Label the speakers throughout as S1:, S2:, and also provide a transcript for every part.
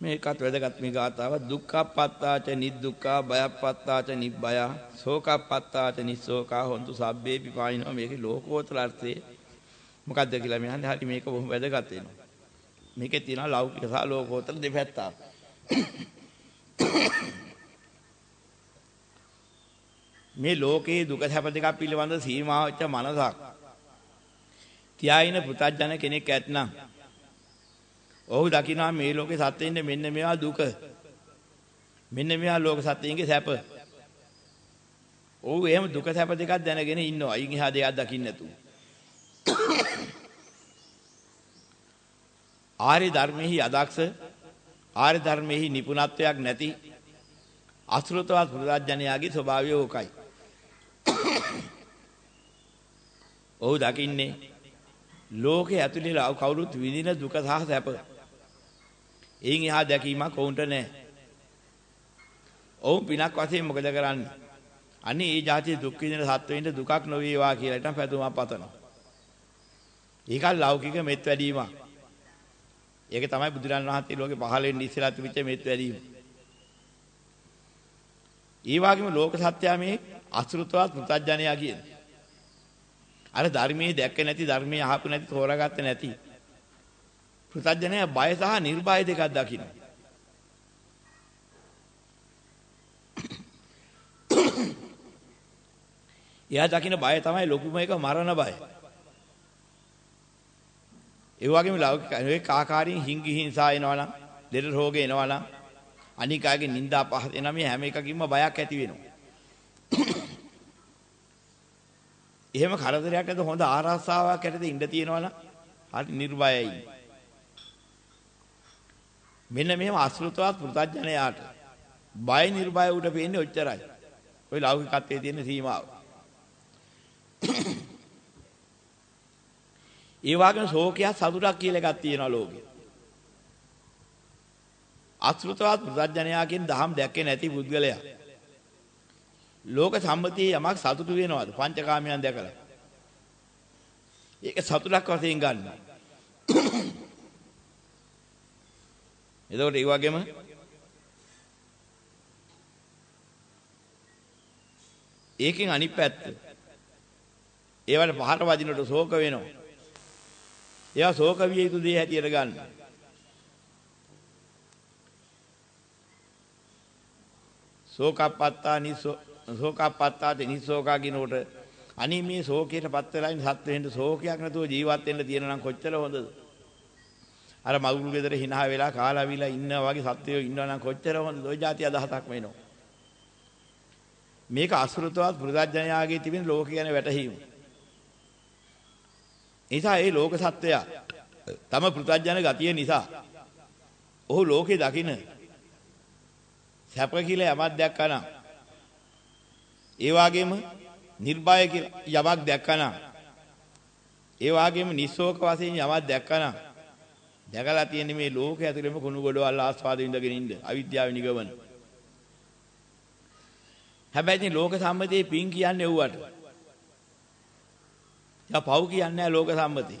S1: මේකත් වැදගත් මේ ගාතාව දුක්ඛප්පත්තාච නිදුක්ඛා බයප්පත්තාච නිබ්බය. ශෝකප්පත්තාච නිස්සෝකා හොන්තු සබ්බේ පිපායිනෝ. මේකේ ලෝකෝත්තර අර්ථයේ මොකද්ද කියලා මම හරි මේක බොහොම වැදගත් වෙනවා. මේකේ තියෙනවා ලෞකික සහ ලෝකෝත්තර දෙපැත්තක් මේ ලෝකයේ දුක සැප දෙකක් පිළිබඳ සීමා වෙච්ච මනසක්. තියාින පුතඥ කෙනෙක් ඇත්නම් ඔහු දකිනවා මේ ලෝකේ සත්‍යින්නේ මෙන්න මේවා දුක. මෙන්න මේවා ලෝක සත්‍යයන්ගේ සැප. ඔහු එහෙම දුක සැප දෙකක් දැනගෙන ඉන්නවා. අයින් එහා දෙයක් දකින්න නැතුව. ආර්ය ධර්මෙහි අදක්ෂ ආර්ය ධර්මෙහි නිපුණත්වයක් නැති අසුරතවත් පුරුදාජනයාගේ ස්වභාවය ඕකයි. ඔහු දකින්නේ ලෝකේ ඇතුලේ කවුරුත් විඳින දුක සහ සැප. එයින් එහා දැකීමක් ඔවුන්ට නැහැ. ඔවුන් පිනක් වශයෙන් මොකද කරන්නේ? අනේ ඒ જાතිය දුක් විඳින සත්වෙින්ට දුකක් නොවේවා කියලා හිටන් පැතුමක් පතනවා. ඒක ලෞකික මෙත් වැඩිවීමක්. ඒක තමයි බුදුරන් වහන්සේ ලෝකේ පහළ වෙන්න ඉස්සෙල්ලා තිබිච්ච මෙත් වැඩිවීම. ඒ වගේම ලෝක සත්‍යය මේ අසෘතවත් පුතඥයා කියන්නේ. අර ධර්මයේ දැක්ක නැති ධර්මයේ අහපු නැති තෝරාගත්තේ නැති පෘථජ්ජනය බය සහ නිර්භය දෙකක් දකින්න. එයා දකින්න බය තමයි ලොකුම එක මරණ බය. ඒ වගේම ලෞකික ඒ කාකාරයෙන් හිංගි හිංසා එනවනම්, දෙර රෝග එනවනම්, අනිකාගේ නිന്ദා පහස එනවා මේ හැම එකකින්ම බයක් ඇති වෙනවා. එහෙම කරදරයක් නැත හොඳ ආරක්ෂාවක් ඇතද ඉඳ තියෙනවනම් හරි නිර්භයයි. මෙන්න මෙහෙම අසෘතවත් පුතඥයාට බය නිර්භය උඩ පේන්නේ ඔච්චරයි. ওই ලෞකිකත්වයේ තියෙන සීමාව. ඒ වගේම ශෝකයක් සතුටක් කියලා එකක් තියෙනවා ලෝකේ. අසෘතවත් පුතඥයා කියන දහම් දැක්කේ නැති පුද්ගලයා. ලෝක සම්මතියේ යමක් සතුටු වෙනවද පංචකාමයන් දැකලා? ඒක සතුටක් වශයෙන් ගන්නවා. එතකොට ඒ වගේම ඒකෙන් අනිත් පැත්ත ඒවට පහට වදිනකොට ශෝක වෙනවා. ඒවා ශෝක විය යුතු දේ හැටියට ගන්න. ශෝකපත්තා නිසෝ ශෝකපත්තා නිසෝකා කිනෝට අනි මේ ශෝකයටපත් වෙලා ඉන්න සත්වෙන්න ශෝකයක් නැතුව ජීවත් වෙන්න තියෙන නම් කොච්චර හොඳද? අර මගුල් ගෙදර hina වෙලා කාලා විලා ඉන්නා වගේ සත්වයෝ ඉන්නවනම් කොච්චර හොඳ ඔය જાති අදහසක් වෙනව. මේක අසුරතවත් පුරදඥයාගේ තිබෙන ලෝක ගැන වැටහීම. නිසා ඒ ලෝක සත්වයා තම පුරදඥ ගතිය නිසා ඔහු ලෝකේ දකින සැප කියලා යමක් දැක්කනම් ඒ වගේම නිර්භය කියලා යමක් දැක්කනම් ඒ වගේම නිස්සෝක වශයෙන් යමක් දැක්කනම් දැකලා තියෙන්නේ මේ ලෝකයේ ඇතුළෙම කුණු ගොඩවල් ආස්වාද විඳගෙන ඉන්න අවිද්‍යාව නිගමන. හැබැයි ඉතින් ලෝක සම්මතියේ පින් කියන්නේ වුවට. යා පව් කියන්නේ නැහැ ලෝක සම්මතිය.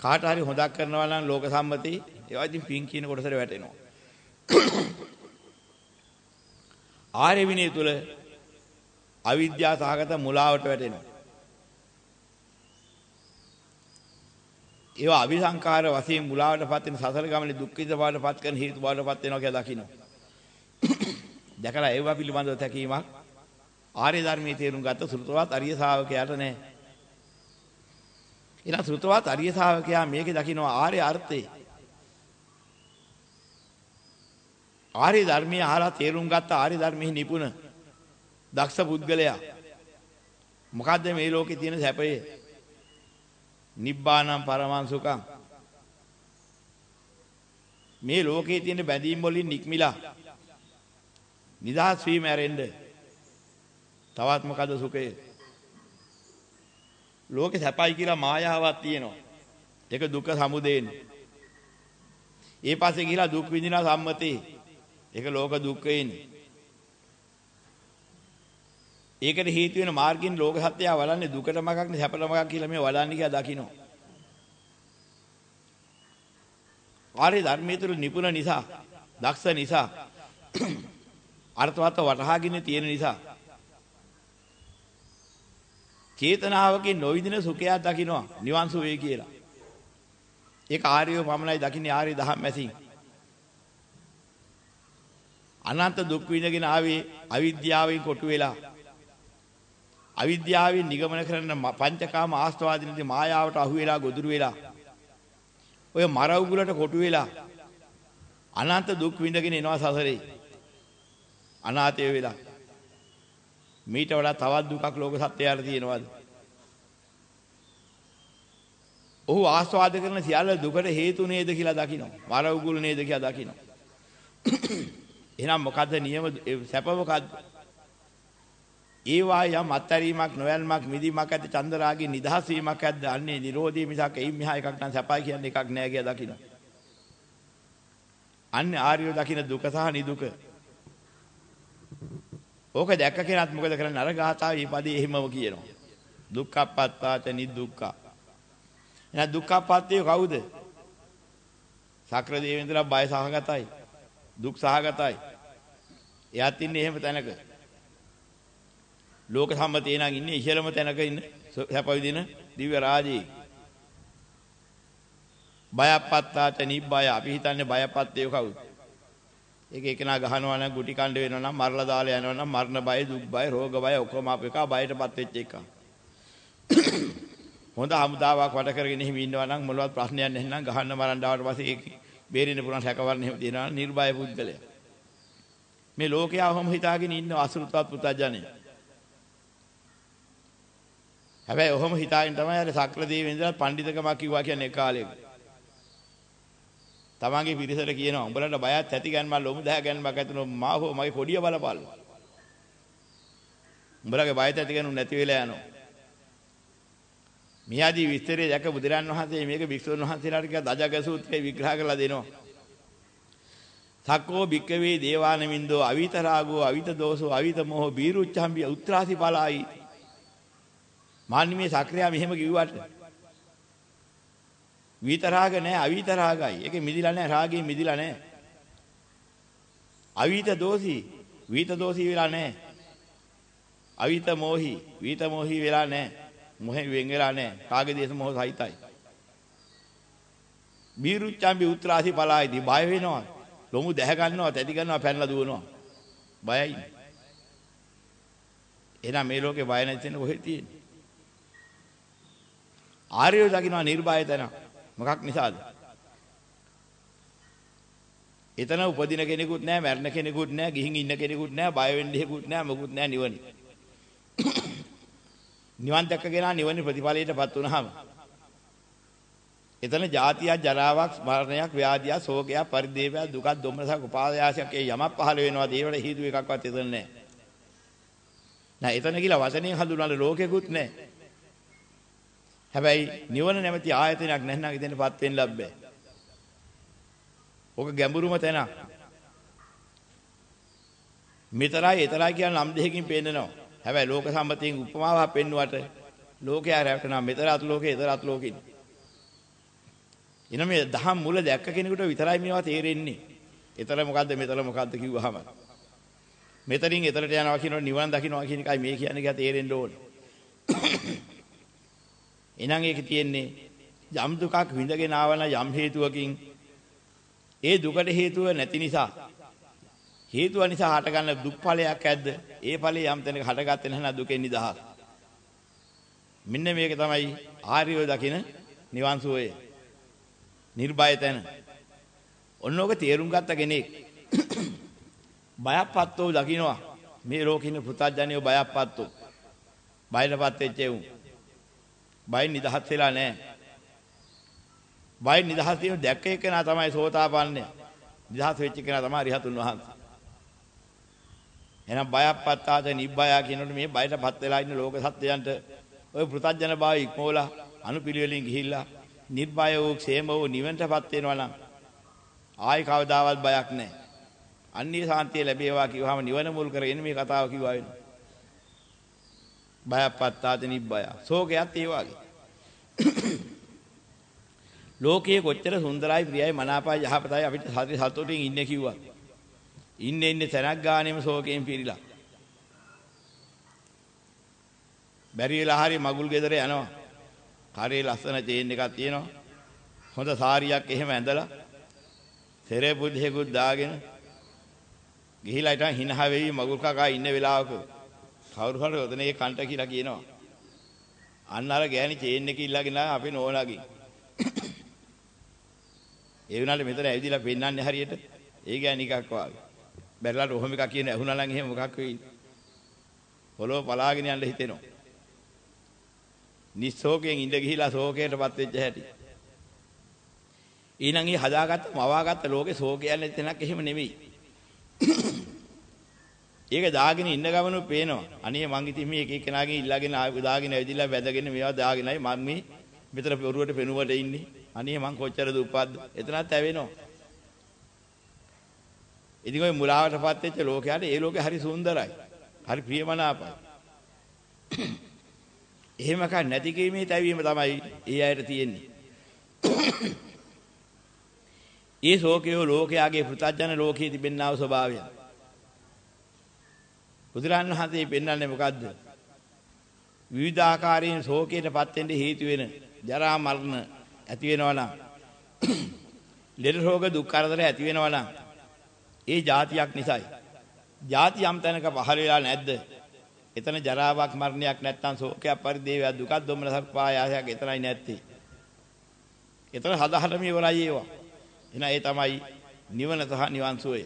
S1: කාට හරි හොදක් කරනවා නම් ලෝක සම්මතිය ඒවා ඉතින් පින් කියන කොටසට වැටෙනවා. ආර්ය විනය තුල අවිද්‍යා සහගත මුලාවට වැටෙනවා. ඒවා අවිසංකාර වශයෙන් මුලාවටපත් වෙන සසර ගමනේ දුක්ඛිත බවටපත් කරන හේතු බවටපත් වෙනවා කියලා දකින්න. දැකලා ඒවා පිළිබඳව තැකීමක් ආර්ය ධර්මයේ තේරුම් ගත්ත සෘතවත් අරිය ශාවකයාට නැහැ. එන සෘතවත් අරිය ශාවකයා මේකේ දකින්න ආර්ය අර්ථේ. ආර්ය ධර්මයේ අහලා තේරුම් ගත්ත ආර්ය ධර්මෙහි නිපුණ දක්ෂ පුද්ගලයා මොකද්ද මේ ලෝකේ තියෙන සැපය? නිබ්බානම් පරමං සුඛං මේ ලෝකේ තියෙන බැඳීම් වලින් නික්මිලා නිදහස් වීම ඇරෙන්න තවත් මොකද සුඛය? ලෝකේ සැපයි කියලා මායාවක් තියෙනවා. ඒක දුක සමුදේන ඒ පස්සේ ගිහිලා දුක් විඳිනා සම්මතේ. ඒක ලෝක දුක්ඛේනේ ඒකට හේතු වෙන මාර්ගින් ලෝක සත්‍යය වඩන්නේ දුකට මගක් නේ සැපට මගක් කියලා මේ වඩන්නේ කියලා දකින්න. ආර්ය ධර්මයේ තුල නිපුණ නිසා, දක්ෂ නිසා, අර්ථවත් වටහාගෙන තියෙන නිසා චේතනාවකින් නොවිදින සුඛයක් දකින්නවා නිවන් සුවේ කියලා. ඒක ආර්යව පමණයි දකින්නේ ආර්ය දහම් මැසින්. අනන්ත දුක් විඳගෙන ආවේ අවිද්‍යාවෙන් කොටු වෙලා. අවිද්‍යාවෙන් නිගමන කරන පංචකාම ආස්වාදිනදී මායාවට අහු වෙලා ගොදුරු වෙලා. ඔය මර උගුලට කොටු වෙලා අනන්ත දුක් විඳගෙන එනවා සසරේ. අනාථය වෙලා. මීට වඩා තවත් දුකක් ලෝක සත්‍යයට තියෙනවද? ඔහු ආස්වාද කරන සියල්ල දුකට හේතු නේද කියලා දකිනවා. මර උගුල් නේද කියලා දකිනවා. එහෙනම් මොකද්ද නියම සැප මොකද්ද? ඒවා යම් අත්තරීමක් නොයල්මක් මිදීමක් ඇද්ද චන්දරාගේ නිදහස් වීමක් ඇද්ද අන්නේ නිරෝධී මිසක් එයින් මෙහා එකක් නම් සැපයි කියන්නේ එකක් නෑ කියලා දකිනවා. අන්නේ ආර්යෝ දකින දුක සහ නිදුක. ඕක දැක්ක කෙනාත් මොකද කරන්නේ අර ගාථාවේ මේ පදේ එහෙමම කියනවා. දුක්ඛප්පත්තාච නිදුක්ඛ. එහෙනම් දුක්ඛප්පත්තිය කවුද? සක්‍ර දේවේන්ද්‍රලා බය සහගතයි. දුක් සහගතයි. එයාත් ඉන්නේ එහෙම තැනක. ලෝක සම්මතේ නම් ඉන්නේ ඉහළම තැනක ඉන්න සැප විදින දිව්‍ය රාජී. බයපත්තාට නිබ්බය අපි හිතන්නේ බයපත්තේ කවුද? ඒක එකනා ගහනවා නම් ගුටි කණ්ඩ වෙනවා නම් මරලා දාලා යනවා නම් මරණ බය දුක් බය රෝග බය ඔක්කොම අප එක බයටපත් වෙච්ච එක. හොඳ හමුදාවක් වට කරගෙන එහෙම ඉන්නවා නම් මොනවත් ප්‍රශ්නයක් නැහැ නම් ගහන්න මරන්න ආවට පස්සේ ඒක බේරෙන්න පුළුවන් හැකවරණ එහෙම තියනවා නිර්භය පුද්ගලයා. මේ ලෝකයා ඔහොම හිතාගෙන ඉන්න අසුරුතවත් පුතඥය. හැබැයි ඔහොම හිතාගෙන තමයි අර සක්‍ර දේවෙන් ඉඳලා පඬිතකමක් කිව්වා කියන්නේ කාලෙක. තමන්ගේ පිරිසට කියනවා උඹලට බයත් ඇති ගන්නම ලොමු දහ ගන්නමක් ඇතුළු මා හෝ මගේ කොඩිය බලපල්ල. උඹලගේ බයත් ඇති ගන්නු නැති වෙලා යනවා. මියාදී විස්තරය දැක බුදුරන් වහන්සේ මේක භික්ෂුන් වහන්සේලාට කියලා දජග සූත්‍රයේ විග්‍රහ කරලා දෙනවා. සක්කෝ භික්කවේ දේවානමින්දෝ අවිත රාගෝ අවිත දෝසෝ අවිත මොහ බීරුච්ඡම්බි උත්‍රාසි පලායි. මාන්නමේ සක්‍රියා මෙහෙම කිව්වට විත රාග නැහැ අවිත රාගයි. ඒකේ මිදිලා නැහැ රාගයෙන් මිදිලා නැහැ. අවිත දෝසී විත දෝසී වෙලා නැහැ. අවිත මොහි විත මොහි වෙලා නැහැ. මොහෙන් වෙන් වෙලා නැහැ. කාගේ දේශ මොහ සහිතයි. බීරුච්චම්බි උත්‍රාසි පලායිදී බය වෙනවා. ලොමු දැහ ගන්නවා, තැති ගන්නවා, පැනලා දුවනවා. බයයි. එහෙනම් මේ ලෝකේ බය නැති වෙන කොහෙද තියෙන්නේ? ආර්යය දකින්නවා නිර්භය තැන. මොකක් නිසාද? එතන උපදින කෙනෙකුත් නැහැ, මැරෙන කෙනෙකුත් නැහැ, ගිහින් ඉන්න කෙනෙකුත් නැහැ, බය වෙන්න හේකුත් නැහැ, මොකුත් නැහැ නිවනේ. නිවන් දැක්කගෙන නිවන ප්‍රතිඵලයටපත් වුනහම එතන ජාතියක් ජරාවක් මරණයක් ව්‍යාධියක් ශෝකයක් පරිදේවයක් දුකක් දුම්නසක් උපායාසයක් ඒ යමක් පහළ වෙනවා ඒවට හේතු එකක්වත් එතන නැහැ නෑ එතන කියලා වචනයෙන් හඳුන්වන ලෝකෙකුත් නැහැ හැබැයි නිවන නැමැති ආයතනයක් නැත්නම් ඉතින්පත් වෙන්න ලැබෙන්නේ ඕක ගැඹුරුම තැනක් මෙතරයි එතරයි කියන නම් දෙකකින් පේන්නනවා හැබැයි ලෝක සම්මතයෙන් උපමාවක් පෙන්වුවට ලෝකයා රැවටෙනා මෙතරත් ලෝකේ එතරත් ලෝකෙින්. එන මේ දහම් මුල දැක්ක කෙනෙකුට විතරයි මේවා තේරෙන්නේ. එතර මොකද්ද මෙතර මොකද්ද කිව්වහම. මෙතනින් එතරට යනවා කියනකොට නිවන් දකින්නවා කියන එකයි මේ කියන්නේ කියලා තේරෙන්න ඕනේ. එහෙනම් ඒක තියෙන්නේ යම් දුකක් විඳගෙන ආවන යම් හේතුවකින් ඒ දුකට හේතුව නැති නිසා හේතුව නිසා හටගන්න දුක් ඵලයක් ඇද්ද? ඒ ඵලය යම් තැනක හටගත්තේ නැහැ දුකෙන් නිදහස්. මෙන්න මේක තමයි ආර්යව දකින නිවන් සුවය. නිර්භය තැන. ඔන්නෝක තේරුම් ගත්ත කෙනෙක් බයප්පත්තෝ දකින්නවා. මේ ලෝකින පුතඥයෝ බයප්පත්තෝ. බයලපත් වෙච්ච උන්. බය නිදහස් වෙලා නැහැ. බය නිදහස් වීම දැක්ක එකනා තමයි සෝතාපන්නය. නිදහස් වෙච්ච කෙනා තමයි රිහතුන් වහන්සේ. එහෙනම් බයපත් ආද නිබ්බය කියනකොට මේ බයටපත් වෙලා ඉන්න ලෝක සත්‍යයන්ට ඔය පෘථජන භාවය ඉක්මෝලා අනුපිළිවෙලින් ගිහිල්ලා නිර්භය වූ ക്ഷേම වූ නිවනටපත් වෙනවා නම් ආයි කවදාවත් බයක් නැහැ. අන්නේ සාන්තිය ලැබේවා කිව්වහම නිවන මුල් කරගෙන මේ කතාව කිව්වා වෙනවා. බයපත් ආද නිබ්බය. සෝකයක් ඒ වගේ. ලෝකයේ කොච්චර සුන්දරයි ප්‍රියයි මනාපයි යහපතයි අපිට සති සතුටින් ඉන්නේ කිව්වා. ඉන්නේ ඉන්නේ තැනක් ගානෙම ශෝකයෙන් පිරීලා. බැරි වෙලා හරි මගුල් ගෙදර යනවා. කරේ ලස්සන චේන් එකක් තියෙනවා. හොඳ සාරියක් එහෙම ඇඳලා සෙරේ බුද්ධියකුත් දාගෙන ගිහිලා ඉතින් හිනහ වෙවි මගුල් කකා ඉන්න වෙලාවක කවුරු හරි ඔතනේ කන්ට කියලා කියනවා. අන්න අර ගෑණි චේන් එක ඉල්ලගෙන අපි නෝනාගේ. ඒ වුණාට මෙතන ඇවිදලා පෙන්නන්නේ හරියට ඒ ගෑණි එකක් වාගේ. බැරලාට ඔහොම එකක් කියන ඇහුණා නම් එහෙම මොකක් වෙයිද? පොළොව පලාගෙන යන්න හිතෙනවා. නිස්සෝකයෙන් ඉඳ ගිහිලා ශෝකයටපත් වෙච්ච හැටි. ඊළඟ ඊ හදාගත්ත මවාගත්ත ලෝකේ ශෝකයන් නැති තැනක් එහෙම නෙමෙයි. ඒක දාගෙන ඉන්න ගමනු පේනවා. අනේ මං ඉතින් මේ එක එක කෙනාගෙන් ඉල්ලගෙන දාගෙන ඇවිදලා වැදගෙන මේවා දාගෙනයි මම මේ මෙතන පොරුවට පෙනුවට ඉන්නේ. අනේ මං කොච්චර දුප්පත්ද? එතනත් ඇවෙනවා. ඉතින් ওই මුලාවටපත් වෙච්ච ලෝකයට ඒ ලෝකේ හරි සුන්දරයි. හරි ප්‍රියමනාපයි. එහෙම කක් නැති කීමේ තැවීම තමයි ඒ අයට තියෙන්නේ. ඒ ශෝකය ලෝකයාගේ පෘථජන ලෝකයේ තිබෙනා වූ ස්වභාවය. බුදුරන් වහන්සේ පෙන්වන්නේ මොකද්ද? විවිධාකාරයෙන් ශෝකයටපත් වෙන්න හේතු වෙන ජරා මරණ ඇති වෙනවා නම් ලෙඩ රෝග දුක් කරදර ඇති වෙනවා නම් ඒ જાතියක් නිසායි. ಜಾති යම් තැනක පහළ වෙලා නැද්ද? එතන ජරාවක් මරණයක් නැත්තම් ශෝකයක් පරිදේවයක් දුකක් දුම්නසක් පායාසයක් එතනයි නැත්තේ. එතන හදහටම ඉවරයි ඒවා. එහෙනම් ඒ තමයි නිවන සහ නිවන් සුවය.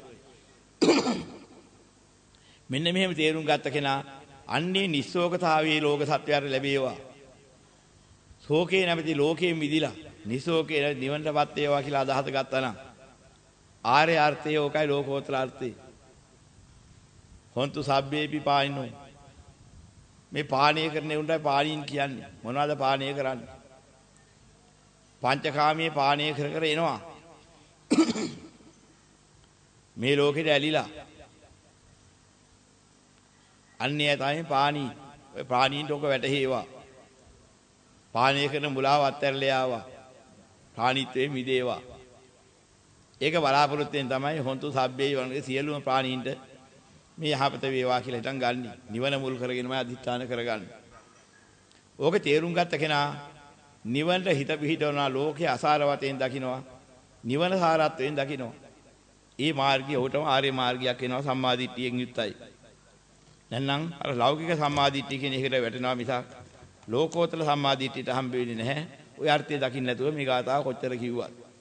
S1: මෙන්න මෙහෙම තේරුම් ගත්ත කෙනා අන්නේ නිස්සෝකතාවයේ ලෝක සත්‍යයට ලැබේවා. ශෝකේ නැමැති ලෝකයෙන් මිදිලා නිස්සෝකේ නිවනටපත් වේවා කියලා අදහස ගත්තා නම් ආර්ය අර්ථය ඕකයි ලෝකෝත්තර අර්ථය. හොන්තු සබ්බේපි පායිනෝ. මේ පානීය කරන උන්ටයි පානීන් කියන්නේ. මොනවද පානීය කරන්නේ? පංචකාමයේ පානීය කර කර එනවා. මේ ලෝකෙට ඇලිලා අන්නේ තමයි පානී ඔය ප්‍රාණීන්ට ඔක වැටහේවා පානීය කරන මුලාව අත්හැරලා ආවා ප්‍රාණීත්වයේ මිදේවා ඒක බලාපොරොත්තුෙන් තමයි හොන්තු සබ්බේ වගේ සියලුම ප්‍රාණීන්ට මේ යහපත වේවා කියලා හිතන් ගන්න. නිවන මුල් කරගෙනම අධිෂ්ඨාන කරගන්න. ඕක තේරුම් ගත්ත කෙනා නිවනට හිත පිහිටවනා ලෝකේ අසාරවතෙන් දකින්නවා. නිවන සාරත්වයෙන් දකින්නවා. ඒ මාර්ගය උටම ආර්ය මාර්ගයක් වෙනවා සම්මාදිට්ඨියෙන් යුක්තයි. නැත්නම් අර ලෞකික සම්මාදිට්ඨිය කියන එකට වැටෙනවා මිසක් ලෝකෝත්තර සම්මාදිට්ඨියට හම්බ වෙන්නේ නැහැ. ඔය අර්ථය දකින්න නැතුව මේ ගාතාව කොච්චර කිව්වත්.